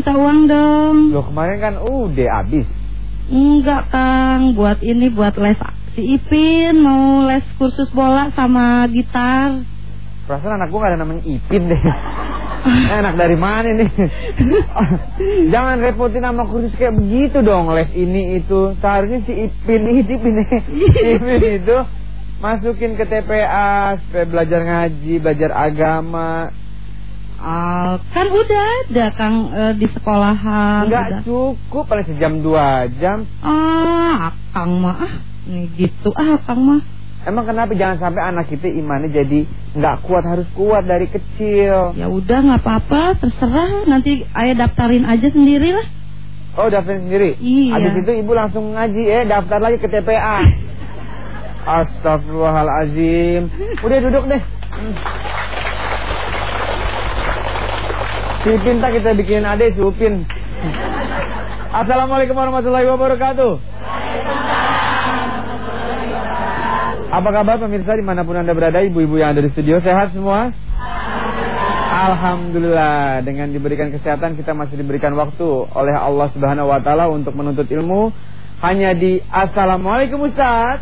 Minta uang dong. Loh kemarin kan udah habis. Enggak Kang, buat ini buat les si Ipin mau les kursus bola sama gitar. Perasaan anak gua gak ada namanya Ipin deh. Enak dari mana nih? Jangan repotin nama kursus kayak begitu dong. Les ini itu. Seharusnya si Ipin ini Ipin, Ipin itu masukin ke TPA supaya belajar ngaji, belajar agama. Ah, kan udah ada Kang eh, di sekolahan. Enggak udah. cukup paling sejam dua jam. Ah, Kang mah ah, nih gitu ah Kang mah. Emang kenapa jangan sampai anak kita imannya jadi nggak kuat harus kuat dari kecil. Ya udah nggak apa-apa, terserah. Nanti ayah daftarin aja sendiri lah. Oh daftar sendiri. Iya. Habis itu ibu langsung ngaji eh daftar lagi ke TPA. Astagfirullahalazim. Udah duduk deh. Si Pinta kita bikin adek si Upin. Assalamualaikum warahmatullahi wabarakatuh. Apa kabar pemirsa di mana pun anda berada ibu-ibu yang ada di studio sehat semua? Alhamdulillah dengan diberikan kesehatan kita masih diberikan waktu oleh Allah Subhanahu Wa Taala untuk menuntut ilmu hanya di Assalamualaikum Ustaz.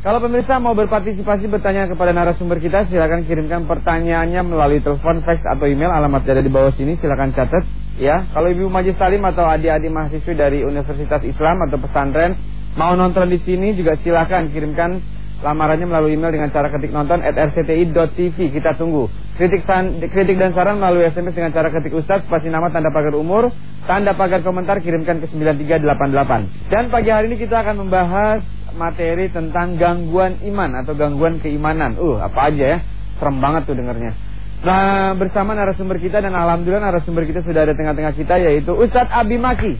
Kalau pemirsa mau berpartisipasi bertanya kepada narasumber kita silakan kirimkan pertanyaannya melalui telepon, fax atau email. Alamat ada di bawah sini silakan catat ya. Kalau ibu majlis salim atau adik-adik mahasiswi dari Universitas Islam atau pesantren mau nonton di sini juga silakan kirimkan lamarannya melalui email dengan cara ketik nonton at rcti.tv kita tunggu. Kritik san, kritik dan saran melalui SMS dengan cara ketik Ustaz spasi nama tanda pagar umur tanda pagar komentar kirimkan ke 9388 dan pagi hari ini kita akan membahas materi tentang gangguan iman atau gangguan keimanan. Uh apa aja ya? Serem banget tuh dengarnya Nah bersama narasumber kita dan alhamdulillah narasumber kita sudah ada tengah-tengah kita yaitu Ustadz Abi Maki.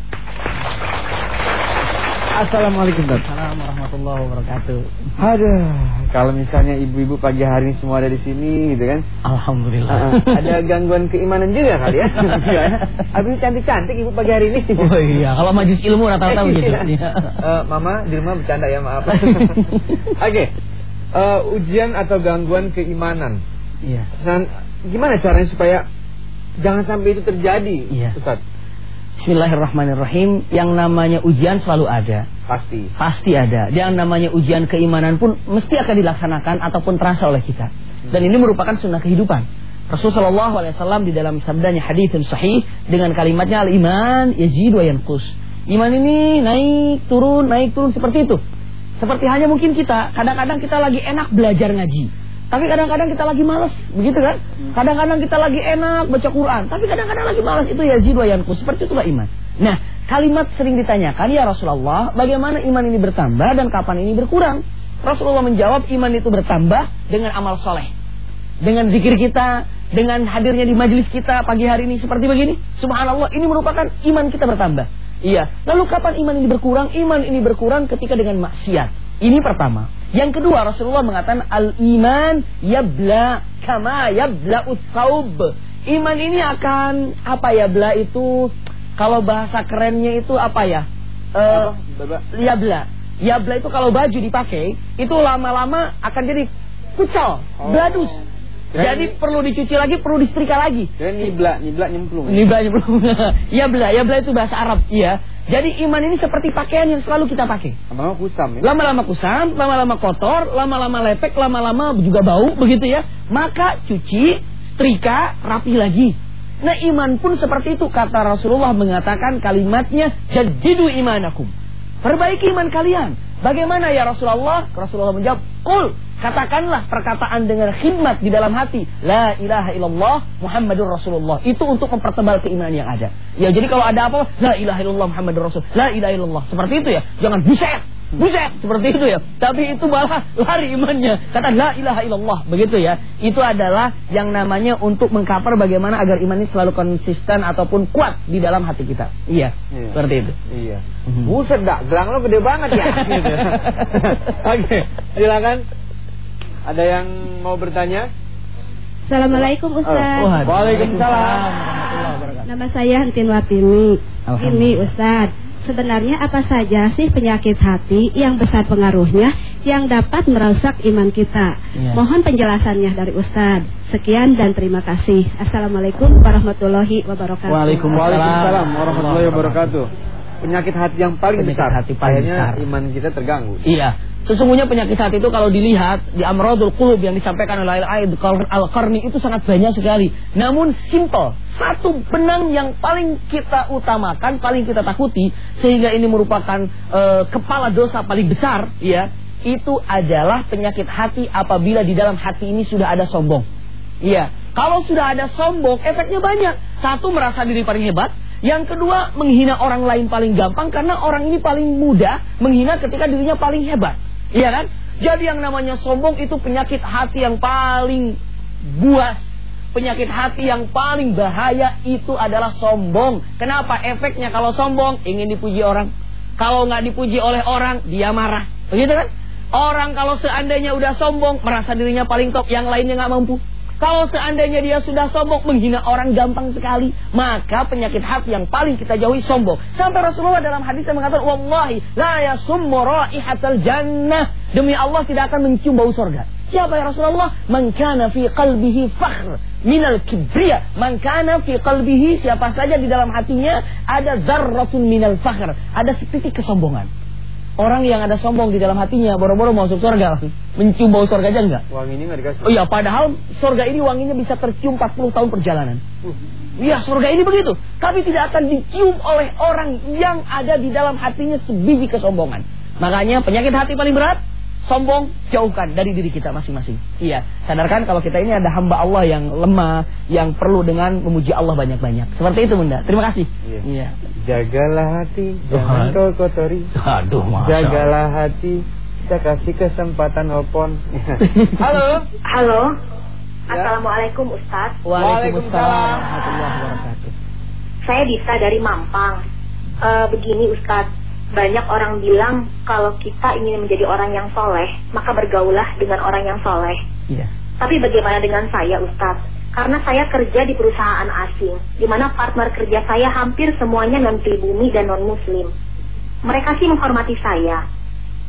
Assalamualaikum Ustaz Assalamualaikum warahmatullahi wabarakatuh. Aduh, kalau misalnya ibu-ibu pagi hari ini semua ada di sini gitu kan. Alhamdulillah. Uh, ada gangguan keimanan juga kali ya. Abi cantik-cantik ibu pagi hari ini. Oh iya, kalau majlis ilmu rata-rata begitu. Iya. Eh, mama di rumah bercanda ya, maaf. Oke. Eh, ujian atau gangguan keimanan. Iya. Gimana caranya supaya jangan sampai itu terjadi, Iya. Ustaz? Bismillahirrahmanirrahim. Yang namanya ujian selalu ada. Pasti. Pasti ada. Yang namanya ujian keimanan pun mesti akan dilaksanakan ataupun terasa oleh kita. Dan ini merupakan sunnah kehidupan. Rasulullah SAW di dalam sabdanya hadis yang sahih dengan kalimatnya al-iman yazid wa yanqus. Iman ini naik turun naik turun seperti itu. Seperti hanya mungkin kita, kadang-kadang kita lagi enak belajar ngaji. Tapi kadang-kadang kita lagi malas, begitu kan? Kadang-kadang kita lagi enak baca Quran, tapi kadang-kadang lagi malas itu yazid wa yanqus. Seperti itulah iman. Nah, kalimat sering ditanyakan ya Rasulullah, bagaimana iman ini bertambah dan kapan ini berkurang? Rasulullah menjawab iman itu bertambah dengan amal soleh dengan zikir kita, dengan hadirnya di majelis kita pagi hari ini seperti begini. Subhanallah, ini merupakan iman kita bertambah. Iya. Lalu kapan iman ini berkurang? Iman ini berkurang ketika dengan maksiat. Ini pertama. Yang kedua, Rasulullah mengatakan al-iman yabla kama yabla utsaub. Iman ini akan apa ya bla itu kalau bahasa kerennya itu apa ya? Bapak. Yabla. Yabla itu kalau baju dipakai itu lama-lama akan jadi kucel, Oh. bladus. Ya, Jadi ini- perlu dicuci lagi, perlu disetrika lagi. Dan nibla, nibla nyemplung. Ini banyak belum. Yabla, yabla itu bahasa Arab, iya. Jadi iman ini seperti pakaian yang selalu kita pakai. Lama-lama kusam ya. Lama-lama kusam, lama-lama kotor, lama-lama lepek, lama-lama juga bau, begitu ya. Maka cuci, setrika, rapi lagi. Nah iman pun seperti itu kata Rasulullah mengatakan kalimatnya jadidu imanakum. Perbaiki iman kalian. Bagaimana ya Rasulullah? Rasulullah menjawab, Kul, katakanlah perkataan dengan khidmat di dalam hati. La ilaha illallah Muhammadur Rasulullah. Itu untuk mempertebal keimanan yang ada. Ya jadi kalau ada apa, La ilaha illallah Muhammadur Rasul. La ilaha illallah. Seperti itu ya. Jangan buset. Buset. Seperti itu ya. Tapi itu malah lari imannya. Kata la ilaha illallah. Begitu ya. Itu adalah yang namanya untuk mengcover bagaimana agar iman ini selalu konsisten ataupun kuat di dalam hati kita. Iya. Iya. Seperti itu. Iya. Mhm. Buset dak, gelang lo gede banget ya. Gitu. Oke, silakan. Ada yang mau bertanya? Assalamualaikum Ustaz. Oh, Waalaikumsalam. warahmatullahi wabarakatuh. Nama saya Hentin Watini. Alhamdulillah. Ini Ustaz. Sebenarnya apa saja sih penyakit hati yang besar pengaruhnya yang dapat merusak iman kita? Ya. Mohon penjelasannya dari Ustadz. Sekian dan terima kasih. Assalamualaikum warahmatullahi wabarakatuh. Waalaikumsalam. Waalaikumsalam warahmatullahi wabarakatuh. Penyakit hati yang paling Penyakit besar. hati paling besar. iman kita terganggu. Iya. Sesungguhnya penyakit hati itu kalau dilihat di Amradul Qulub yang disampaikan oleh Al-Qarni itu sangat banyak sekali. Namun simple, satu benang yang paling kita utamakan, paling kita takuti sehingga ini merupakan eh, kepala dosa paling besar, ya. Itu adalah penyakit hati apabila di dalam hati ini sudah ada sombong. Iya. Kalau sudah ada sombong, efeknya banyak. Satu merasa diri paling hebat, yang kedua menghina orang lain paling gampang karena orang ini paling mudah menghina ketika dirinya paling hebat. Iya kan? Jadi yang namanya sombong itu penyakit hati yang paling buas. Penyakit hati yang paling bahaya itu adalah sombong. Kenapa? Efeknya kalau sombong ingin dipuji orang. Kalau nggak dipuji oleh orang, dia marah. Begitu kan? Orang kalau seandainya udah sombong, merasa dirinya paling top, yang lainnya nggak mampu. Kalau seandainya dia sudah sombong, menghina orang gampang sekali. Maka penyakit hati yang paling kita jauhi sombong. Sampai Rasulullah dalam hadisnya mengatakan, Wallahi la yasummu ra'ihatal jannah. Demi Allah tidak akan mencium bau sorga. Siapa ya Rasulullah? Man kana fi qalbihi fakhr minal kibriya. Man kana fi qalbihi siapa saja di dalam hatinya ada zarratun minal fakhr. Ada setitik kesombongan. Orang yang ada sombong di dalam hatinya boro-boro masuk surga langsung. Mencium bau surga aja enggak? Wanginya nggak dikasih. Oh iya, padahal surga ini wanginya bisa tercium 40 tahun perjalanan. Iya, surga ini begitu. Tapi tidak akan dicium oleh orang yang ada di dalam hatinya sebiji kesombongan. Makanya penyakit hati paling berat, sombong, jauhkan dari diri kita masing-masing. Iya, sadarkan kalau kita ini ada hamba Allah yang lemah, yang perlu dengan memuji Allah banyak-banyak. Seperti itu, Bunda. Terima kasih. Iya. Iya. Jagalah hati, jangan kau kotori. Aduh, Masya Jagalah hati, kita kasih kesempatan telepon. Halo. Halo. Ya. Assalamualaikum Ustadz. Waalaikumsalam warahmatullahi wabarakatuh. Saya Disa dari Mampang. Eh, begini Ustadz, banyak orang bilang kalau kita ingin menjadi orang yang soleh, maka bergaulah dengan orang yang soleh. Iya. Tapi bagaimana dengan saya Ustadz? Karena saya kerja di perusahaan asing, di mana partner kerja saya hampir semuanya non pribumi dan non muslim. Mereka sih menghormati saya,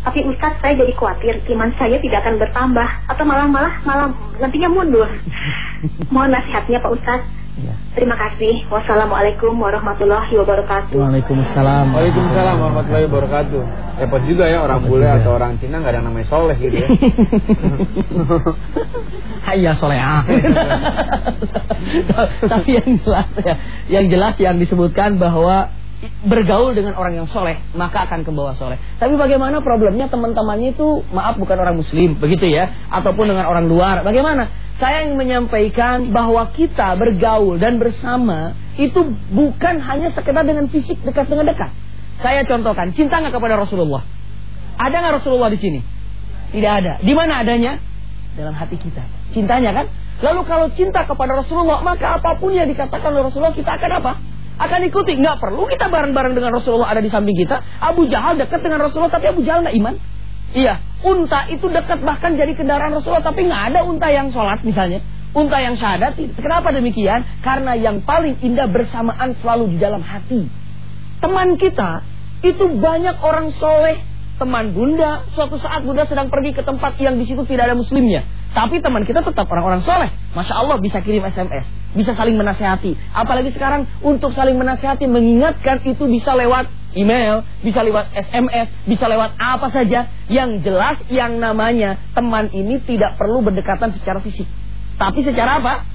tapi Ustadz saya jadi khawatir iman saya tidak akan bertambah atau malah malah malah nantinya mundur. Mohon nasihatnya Pak Ustadz. Iya. Terima kasih. Wassalamualaikum warahmatullahi wabarakatuh. Waalaikumsalam. Waalaikumsalam warahmatullahi wabarakatuh. Repot juga ya orang Repot bule juga. atau orang Cina nggak ada yang namanya soleh gitu ya. Hayya solehah. Tapi yang jelas ya, yang jelas yang disebutkan bahwa bergaul dengan orang yang soleh maka akan ke bawah soleh. Tapi bagaimana problemnya teman-temannya itu maaf bukan orang muslim begitu ya ataupun dengan orang luar. Bagaimana? Saya ingin menyampaikan bahwa kita bergaul dan bersama itu bukan hanya sekedar dengan fisik dekat dengan dekat. Saya contohkan, cinta nggak kepada Rasulullah? Ada nggak Rasulullah di sini? Tidak ada. Di mana adanya? Dalam hati kita. Cintanya kan? Lalu kalau cinta kepada Rasulullah, maka apa pun yang dikatakan oleh Rasulullah kita akan apa? Akan ikuti. Nggak perlu kita bareng-bareng dengan Rasulullah ada di samping kita. Abu Jahal dekat dengan Rasulullah, tapi Abu Jahal nggak iman. Iya, unta itu dekat bahkan jadi kendaraan Rasulullah, tapi nggak ada unta yang sholat misalnya. Unta yang syahadat, kenapa demikian? Karena yang paling indah bersamaan selalu di dalam hati. Teman kita itu banyak orang soleh, teman bunda. Suatu saat bunda sedang pergi ke tempat yang di situ tidak ada muslimnya. Tapi teman kita tetap orang-orang soleh. Masya Allah bisa kirim SMS, bisa saling menasehati. Apalagi sekarang untuk saling menasehati, mengingatkan itu bisa lewat email, bisa lewat SMS, bisa lewat apa saja. Yang jelas yang namanya teman ini tidak perlu berdekatan secara fisik. Tapi secara apa?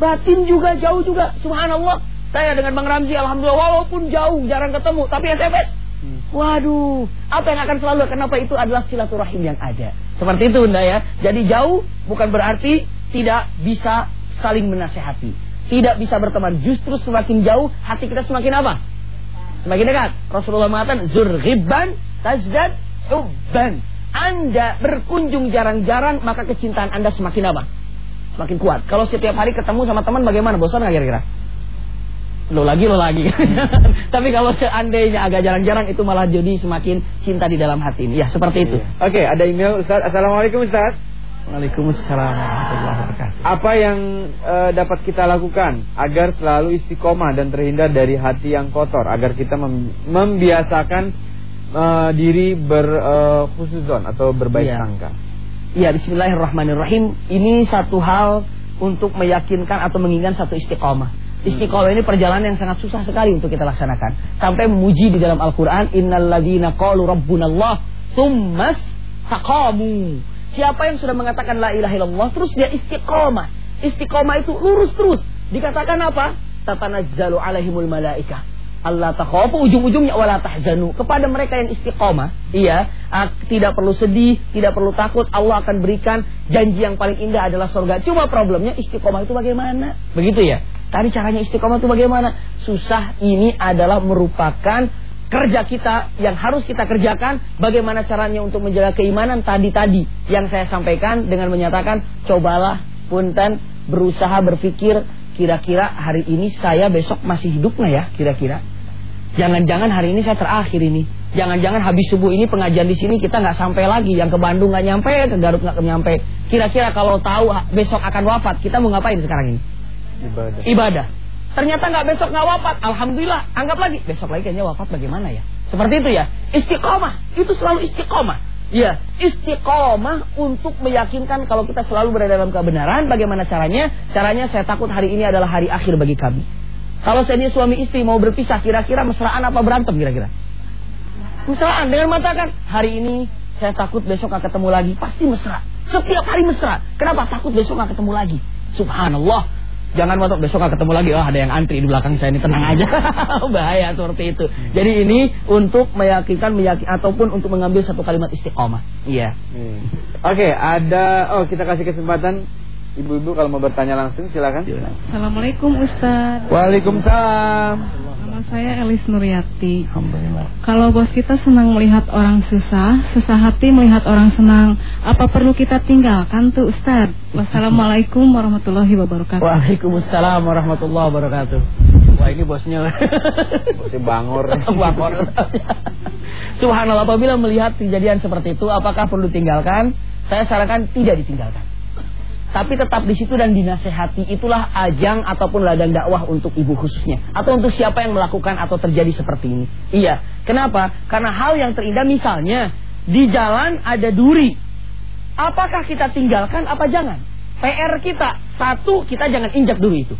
Batin juga jauh juga. Subhanallah. Saya dengan Bang Ramzi alhamdulillah walaupun jauh jarang ketemu tapi SMS. Waduh, apa yang akan selalu kenapa itu adalah silaturahim yang ada. Seperti itu Bunda ya. Jadi jauh bukan berarti tidak bisa saling menasehati. Tidak bisa berteman. Justru semakin jauh hati kita semakin apa? Semakin dekat. Rasulullah mengatakan zurghibban tazdad hubban. Anda berkunjung jarang-jarang maka kecintaan Anda semakin apa? Semakin kuat. Kalau setiap hari ketemu sama teman bagaimana? Bosan nggak kira-kira? Lo lagi, lo lagi. Tapi kalau seandainya agak jarang-jarang itu malah jadi semakin cinta di dalam hati ini. Ya, seperti itu. Oke, ada email Ustaz. Assalamualaikum Ustaz. Waalaikumsalam warahmatullahi wabarakatuh. apa yang eh, dapat kita lakukan agar selalu istiqomah dan terhindar dari hati yang kotor agar kita mem- membiasakan eh, diri berkhusuzon atau berbaik Iya. sangka. Ya Bismillahirrahmanirrahim Ini satu hal untuk meyakinkan atau menginginkan satu istiqomah Istiqomah ini perjalanan yang sangat susah sekali untuk kita laksanakan. Sampai memuji di dalam Al-Quran Innalladzina qalu rabbunallah Tummas taqamu Siapa yang sudah mengatakan la ilaha illallah Terus dia istiqomah. Istiqomah itu lurus terus. Dikatakan apa? Tatanazzalu alaihimul malaikah. Allah takhafu ujung-ujungnya wala tahzanu. Kepada mereka yang istiqomah iya ah, tidak perlu sedih tidak perlu takut Allah akan berikan janji yang paling indah adalah surga. Cuma problemnya istiqomah itu bagaimana? Begitu ya tadi caranya istiqomah itu bagaimana susah ini adalah merupakan kerja kita yang harus kita kerjakan bagaimana caranya untuk menjaga keimanan tadi-tadi yang saya sampaikan dengan menyatakan cobalah punten berusaha berpikir kira-kira hari ini saya besok masih hidup nggak ya kira-kira Jangan-jangan hari ini saya terakhir ini. Jangan-jangan habis subuh ini pengajian di sini kita nggak sampai lagi. Yang ke Bandung nggak nyampe, ke Garut nggak nyampe. Kira-kira kalau tahu ha- besok akan wafat, kita mau ngapain sekarang ini? Ibadah. Ibadah. Ternyata nggak besok nggak wafat, alhamdulillah. Anggap lagi besok lagi kayaknya wafat bagaimana ya? Seperti itu ya. Istiqomah itu selalu istiqomah. Ya, istiqomah untuk meyakinkan kalau kita selalu berada dalam kebenaran. Bagaimana caranya? Caranya saya takut hari ini adalah hari akhir bagi kami. Kalau seandainya suami istri mau berpisah, kira-kira mesraan apa berantem kira-kira? Mesraan dengan mengatakan hari ini saya takut besok akan ketemu lagi. Pasti mesra. Setiap hari mesra. Kenapa? Takut besok akan ketemu lagi. Subhanallah. Jangan waktu besok akan ketemu lagi. Oh ada yang antri di belakang saya ini tenang aja. Bahaya seperti itu. Jadi ini untuk meyakinkan meyakin ataupun untuk mengambil satu kalimat istiqomah. Iya. Hmm. Oke, ada oh kita kasih kesempatan ibu-ibu kalau mau bertanya langsung silakan. Assalamualaikum Ustaz Waalaikumsalam. Nama saya Elis Nuryati Alhamdulillah. Kalau bos kita senang melihat orang susah Susah hati melihat orang senang Apa perlu kita tinggalkan tuh Ustaz Wassalamualaikum warahmatullahi wabarakatuh Waalaikumsalam warahmatullahi wabarakatuh. Wah ini bosnya. Masih bangor. Bangor. Subhanallah apabila melihat kejadian seperti itu apakah perlu tinggalkan? Saya sarankan tidak ditinggalkan. Tapi tetap di situ dan dinasehati itulah ajang ataupun ladang dakwah untuk ibu khususnya atau untuk siapa yang melakukan atau terjadi seperti ini. Iya. Kenapa? Karena hal yang terindah misalnya di jalan ada duri. Apakah kita tinggalkan apa jangan? PR kita satu kita jangan injak duri itu.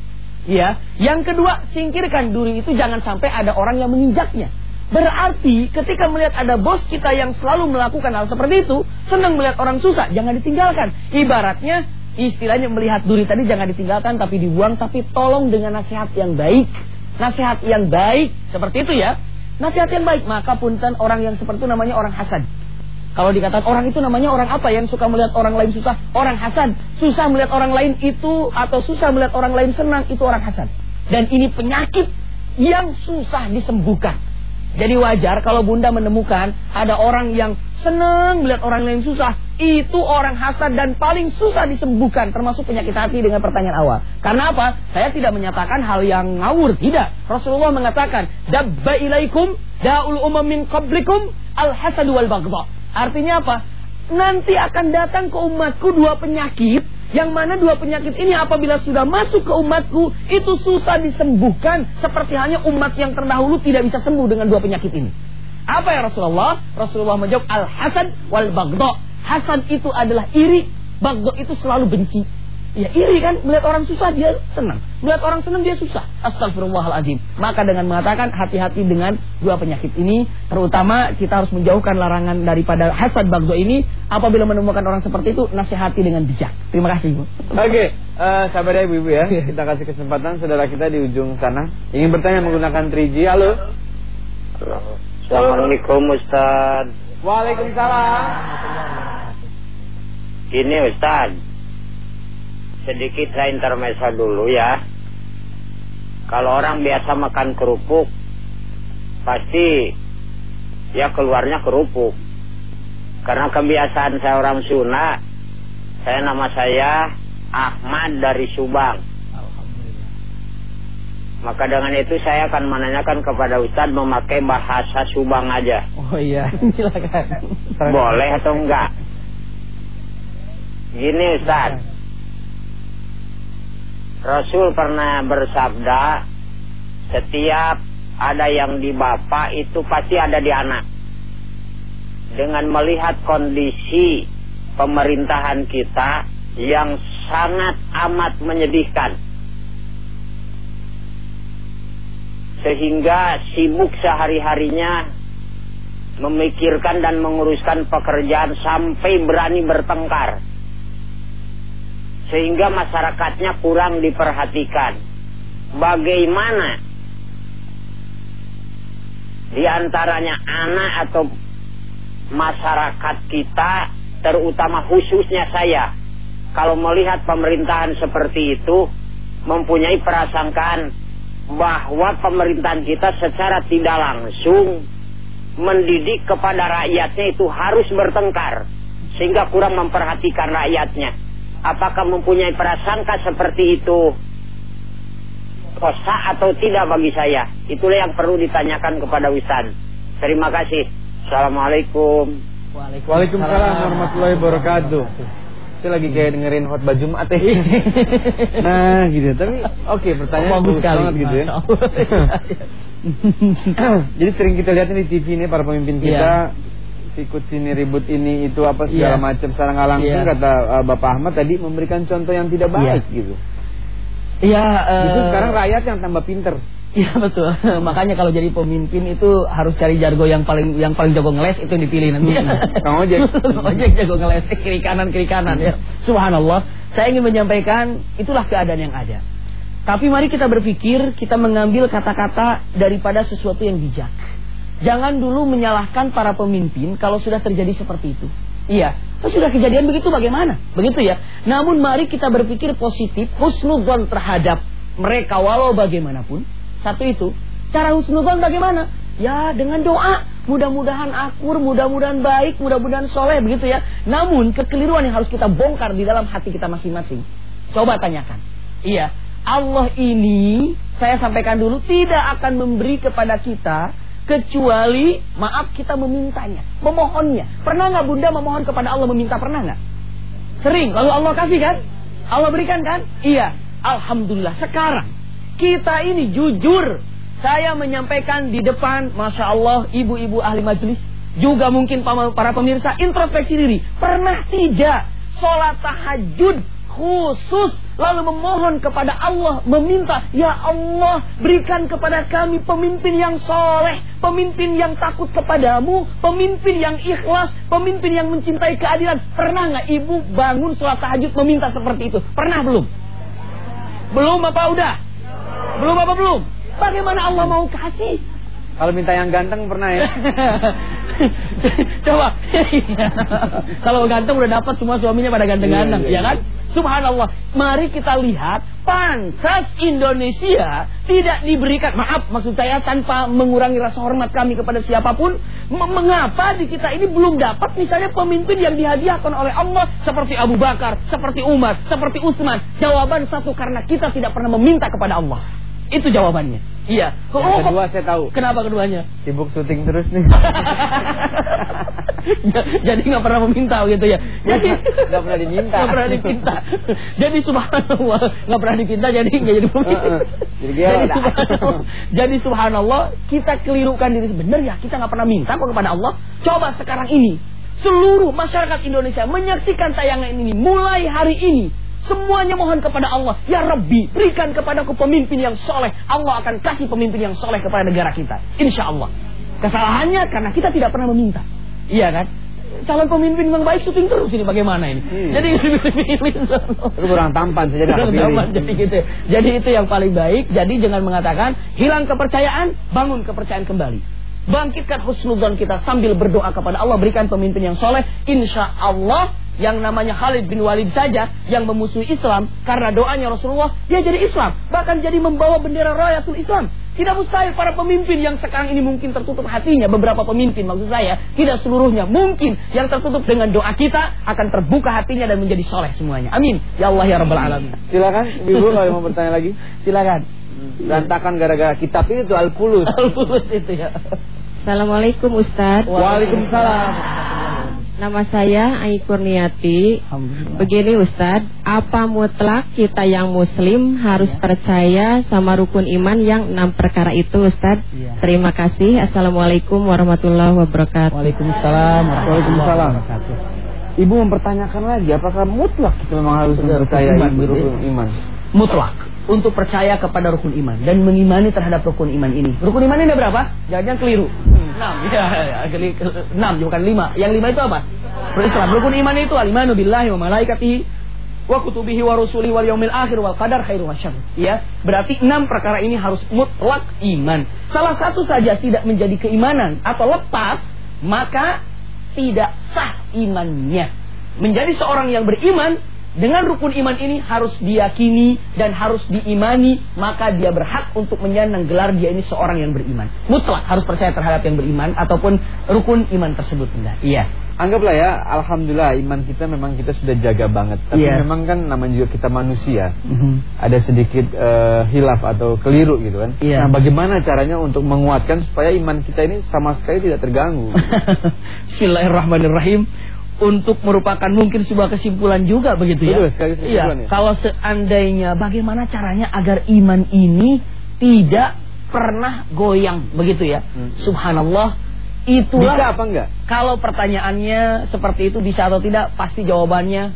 Ya, yang kedua singkirkan duri itu jangan sampai ada orang yang menginjaknya. Berarti ketika melihat ada bos kita yang selalu melakukan hal seperti itu, senang melihat orang susah, jangan ditinggalkan. Ibaratnya istilahnya melihat duri tadi jangan ditinggalkan tapi dibuang tapi tolong dengan nasihat yang baik. Nasihat yang baik seperti itu ya. Nasihat yang baik maka punten orang yang seperti itu namanya orang hasad. Kalau dikatakan orang itu namanya orang apa yang suka melihat orang lain susah? Orang hasad. Susah melihat orang lain itu atau susah melihat orang lain senang itu orang hasad. Dan ini penyakit yang susah disembuhkan. Jadi wajar kalau bunda menemukan ada orang yang senang melihat orang lain susah. Itu orang hasad dan paling susah disembuhkan termasuk penyakit hati dengan pertanyaan awal. Karena apa? Saya tidak menyatakan hal yang ngawur, tidak. Rasulullah mengatakan, "Dabba ilaikum da'ul umam min qablikum al-hasad wal baghdha." Artinya apa? Nanti akan datang ke umatku dua penyakit yang mana dua penyakit ini apabila sudah masuk ke umatku itu susah disembuhkan seperti halnya umat yang terdahulu tidak bisa sembuh dengan dua penyakit ini. Apa ya Rasulullah? Rasulullah menjawab al-hasad wal baghdha. Hasad itu adalah iri, baghdha itu selalu benci. Ya iri kan melihat orang susah dia senang, melihat orang senang dia susah. Astagfirullahaladzim. Maka dengan mengatakan hati-hati dengan dua penyakit ini, terutama kita harus menjauhkan larangan daripada hasad bagdo ini. Apabila menemukan orang seperti itu, nasihati dengan bijak. Terima kasih, Bu. Oke, eh, sabar ya ibu-ibu ya. Kita kasih kesempatan saudara kita di ujung sana. Ingin bertanya menggunakan 3G. Halo. Assalamualaikum Ustaz Waalaikumsalam. Ini Ustaz Sedikit saya intermezzo dulu ya Kalau orang biasa makan kerupuk Pasti Ya keluarnya kerupuk Karena kebiasaan saya orang Sunda Saya nama saya Ahmad dari Subang Maka dengan itu saya akan menanyakan kepada Ustadz memakai bahasa Subang aja. Oh iya, silakan. Boleh atau enggak? Gini Ustaz Rasul pernah bersabda, setiap ada yang di bapak itu pasti ada di anak. Dengan melihat kondisi pemerintahan kita yang sangat amat menyedihkan. Sehingga sibuk sehari-harinya memikirkan dan menguruskan pekerjaan sampai berani bertengkar. Sehingga masyarakatnya kurang diperhatikan. Bagaimana di antaranya anak atau masyarakat kita terutama khususnya saya kalau melihat pemerintahan seperti itu mempunyai prasangkaan bahwa pemerintahan kita secara tidak langsung mendidik kepada rakyatnya itu harus bertengkar sehingga kurang memperhatikan rakyatnya. Apakah mempunyai prasangka seperti itu kosa atau tidak bagi saya? Itulah yang perlu ditanyakan kepada Ustaz. Terima kasih. Assalamualaikum. Waalaikumsalam warahmatullahi wabarakatuh. Saya lagi kayak dengerin khotbah Jumat ya. nah, gitu. Tapi oke, okay, pertanyaan bagus sekali banget gitu ya. Jadi sering kita lihat di TV ini para pemimpin kita yeah. Sikut sini ribut ini itu apa segala yeah. macam secara nggak langsung yeah. kata uh, Bapak Ahmad tadi memberikan contoh yang tidak baik yeah. gitu. Iya. Uh, itu sekarang rakyat yang tambah pinter. Iya betul. Makanya kalau jadi pemimpin itu harus cari jargo yang paling yang paling jago ngeles itu yang dipilih nanti. Kang Ojek. Kang Ojek jago ngeles kiri kanan kiri kanan ya. Subhanallah. Saya ingin menyampaikan itulah keadaan yang ada. Tapi mari kita berpikir kita mengambil kata-kata daripada sesuatu yang bijak. Jangan dulu menyalahkan para pemimpin kalau sudah terjadi seperti itu. Iya, kalau sudah kejadian begitu bagaimana? Begitu ya. Namun mari kita berpikir positif, husnudzon terhadap mereka walau bagaimanapun. Satu itu. Cara husnudzon bagaimana? Ya dengan doa. Mudah-mudahan akur, mudah-mudahan baik, mudah-mudahan soleh begitu ya. Namun kekeliruan yang harus kita bongkar di dalam hati kita masing-masing. Coba tanyakan. Iya, Allah ini saya sampaikan dulu tidak akan memberi kepada kita kecuali maaf kita memintanya, memohonnya. Pernah nggak bunda memohon kepada Allah meminta pernah nggak? Sering. Lalu Allah kasih kan? Allah berikan kan? Iya. Alhamdulillah. Sekarang kita ini jujur. Saya menyampaikan di depan, masya Allah, ibu-ibu ahli majelis, juga mungkin para pemirsa introspeksi diri. Pernah tidak sholat tahajud khusus lalu memohon kepada Allah meminta ya Allah berikan kepada kami pemimpin yang soleh pemimpin yang takut kepadamu pemimpin yang ikhlas pemimpin yang mencintai keadilan. Pernah nggak ibu bangun sholat tahajud meminta seperti itu? Pernah belum? Belum apa udah? Belum apa belum? Bagaimana Allah mau kasih? Kalau minta yang ganteng pernah ya? Coba. Kalau ganteng udah dapat semua suaminya pada ganteng-ganteng, iya, iya, ya kan? Subhanallah. Mari kita lihat pantas Indonesia tidak diberikan maaf maksud saya tanpa mengurangi rasa hormat kami kepada siapa pun. Mengapa di kita ini belum dapat misalnya pemimpin yang dihadiahkan oleh Allah seperti Abu Bakar, seperti Umar, seperti Utsman? Jawaban satu karena kita tidak pernah meminta kepada Allah. Itu jawabannya. Iya. Kok, yang kedua saya tahu. Kenapa keduanya? Sibuk syuting terus nih. jadi nggak pernah meminta gitu ya. Jadi nggak pernah diminta. Nggak pernah diminta. jadi subhanallah nggak pernah diminta jadi nggak jadi pemimpin. jadi, jadi subhanallah. jadi subhanallah kita kelirukan diri benar ya kita nggak pernah minta kok kepada Allah. Coba sekarang ini seluruh masyarakat Indonesia menyaksikan tayangan ini mulai hari ini Semuanya mohon kepada Allah. Ya Rabbi, berikan kepadaku pemimpin yang soleh. Allah akan kasih pemimpin yang soleh kepada negara kita. Insya Allah. Kesalahannya karena kita tidak pernah meminta. Iya kan? Calon pemimpin yang baik syuting terus ini bagaimana ini? Hmm. Jadi Itu kurang tampan saja kurang tampan jadi gitu. Jadi itu yang paling baik. Jadi jangan mengatakan hilang kepercayaan, bangun kepercayaan kembali. Bangkitkan husnudzon kita sambil berdoa kepada Allah berikan pemimpin yang soleh. Insya Allah yang namanya Khalid bin Walid saja yang memusuhi Islam karena doanya Rasulullah dia jadi Islam. Bahkan jadi membawa bendera rayatul Islam. Tidak mustahil para pemimpin yang sekarang ini mungkin tertutup hatinya. Beberapa pemimpin maksud saya tidak seluruhnya mungkin yang tertutup dengan doa kita akan terbuka hatinya dan menjadi soleh semuanya. Amin. Ya Allah ya rabbal alamin. Silakan ibu kalau mau bertanya lagi. Silakan. Berantakan gara-gara kitab itu Al-Qulus Al-Qulus itu ya. Assalamualaikum Ustaz. Waalaikumsalam Nama saya Ai Kurniati. Begini Ustadz, apa mutlak kita yang muslim harus ya. percaya sama rukun iman yang enam perkara itu Ustadz? Ya. Terima kasih. Assalamualaikum warahmatullahi wabarakatuh. Waalaikumsalam warahmatullahi wabarakatuh. Ibu mempertanyakan lagi apakah mutlak kita memang harus percaya rukun iman? Mutlak untuk percaya kepada rukun iman dan mengimani terhadap rukun iman ini. Rukun iman ini ada berapa? Jangan-jangan keliru. Enam, ya, ya, enam bukan lima. Yang lima itu apa? Berislam. Rukun iman itu alimanu billahi wa malaikatihi wa kutubihi wa rusulihi wal yaumil akhir wal qadar khairu wa Ya, berarti enam perkara ini harus mutlak iman. Salah satu saja tidak menjadi keimanan atau lepas, maka tidak sah imannya. Menjadi seorang yang beriman dengan rukun iman ini harus diyakini dan harus diimani, maka dia berhak untuk menyandang gelar dia ini seorang yang beriman. Mutlak harus percaya terhadap yang beriman ataupun rukun iman tersebut. Enggak. Iya. Anggaplah ya, alhamdulillah iman kita memang kita sudah jaga banget. Tapi yeah. memang kan namanya juga kita manusia. Mm -hmm. Ada sedikit uh, hilaf atau keliru gitu kan. Yeah. Nah, bagaimana caranya untuk menguatkan supaya iman kita ini sama sekali tidak terganggu? Bismillahirrahmanirrahim untuk merupakan mungkin sebuah kesimpulan juga begitu ya. Betul, iya. Ya. Kalau seandainya bagaimana caranya agar iman ini tidak pernah goyang begitu ya. Hmm. Subhanallah. Itulah bisa apa enggak? Kalau pertanyaannya seperti itu bisa atau tidak pasti jawabannya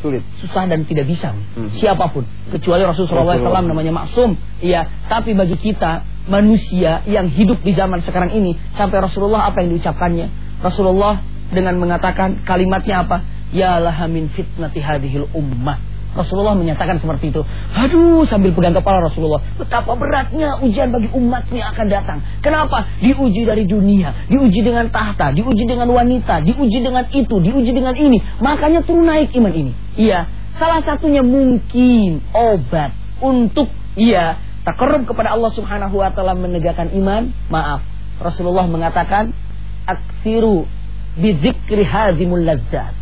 sulit, susah dan tidak bisa. Hmm. Siapa pun kecuali Rasulullah SAW namanya maksum. Iya, tapi bagi kita manusia yang hidup di zaman sekarang ini sampai Rasulullah apa yang diucapkannya? Rasulullah dengan mengatakan kalimatnya apa? Ya lahamin fitnati hadhil ummah. Rasulullah menyatakan seperti itu. Aduh, sambil pegang kepala Rasulullah. Betapa beratnya ujian bagi umatnya akan datang. Kenapa? Diuji dari dunia, diuji dengan tahta, diuji dengan wanita, diuji dengan itu, diuji dengan ini. Makanya turun naik iman ini. Iya, salah satunya mungkin obat untuk iya takarrub kepada Allah Subhanahu wa taala menegakkan iman. Maaf, Rasulullah mengatakan aksiru bizikri hazimul lazzat.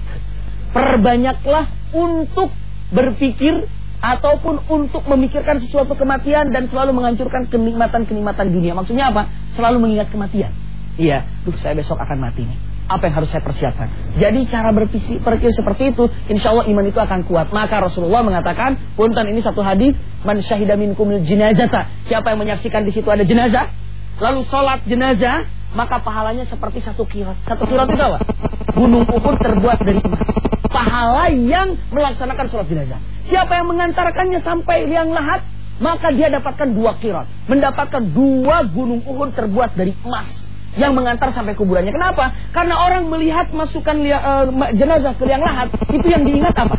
Perbanyaklah untuk berpikir ataupun untuk memikirkan sesuatu kematian dan selalu menghancurkan kenikmatan-kenikmatan dunia. Maksudnya apa? Selalu mengingat kematian. Iya, duh saya besok akan mati nih. Apa yang harus saya persiapkan? Jadi cara berpikir, seperti itu, insya Allah iman itu akan kuat. Maka Rasulullah mengatakan, punten ini satu hadis, man syahida jenazata. Siapa yang menyaksikan di situ ada jenazah, lalu sholat jenazah, maka pahalanya seperti satu kirot. Satu kirot itu apa? Gunung Uhud terbuat dari emas. Pahala yang melaksanakan sholat jenazah. Siapa yang mengantarkannya sampai liang lahat, maka dia dapatkan dua kirot. Mendapatkan dua gunung Uhud terbuat dari emas yang mengantar sampai kuburannya. Kenapa? Karena orang melihat masukan uh, jenazah ke liang lahat, itu yang diingat apa?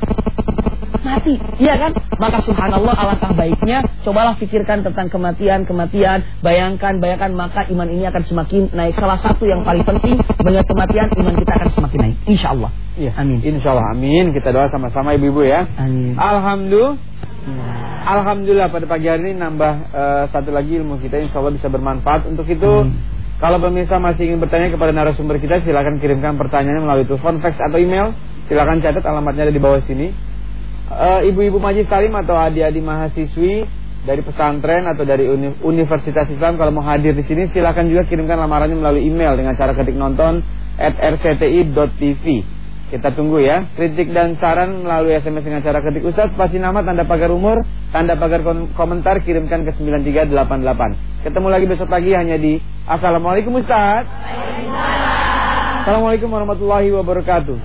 mati, iya kan? Maka subhanallah alangkah baiknya cobalah pikirkan tentang kematian, kematian, bayangkan, bayangkan maka iman ini akan semakin naik. Salah satu yang paling penting mengingat kematian iman kita akan semakin naik. Insya Allah. Iya. Amin. Insya Allah. Amin. Kita doa sama-sama ibu-ibu ya. Amin. Alhamdulillah. Ya. Alhamdulillah pada pagi hari ini nambah uh, satu lagi ilmu kita insya Allah bisa bermanfaat untuk itu. Kalau pemirsa masih ingin bertanya kepada narasumber kita silakan kirimkan pertanyaannya melalui telepon, fax atau email. Silakan catat alamatnya ada di bawah sini. Eh, ibu-ibu uh, majlis talim atau adik-adik mahasiswi dari pesantren atau dari Universitas Islam kalau mau hadir di sini silakan juga kirimkan lamarannya melalui email dengan cara ketik nonton at rcti.tv. Kita tunggu ya. Kritik dan saran melalui SMS dengan cara ketik Ustaz pasti nama tanda pagar umur, tanda pagar komentar kirimkan ke 9388. Ketemu lagi besok pagi hanya di Assalamualaikum Ustaz. Assalamualaikum warahmatullahi wabarakatuh.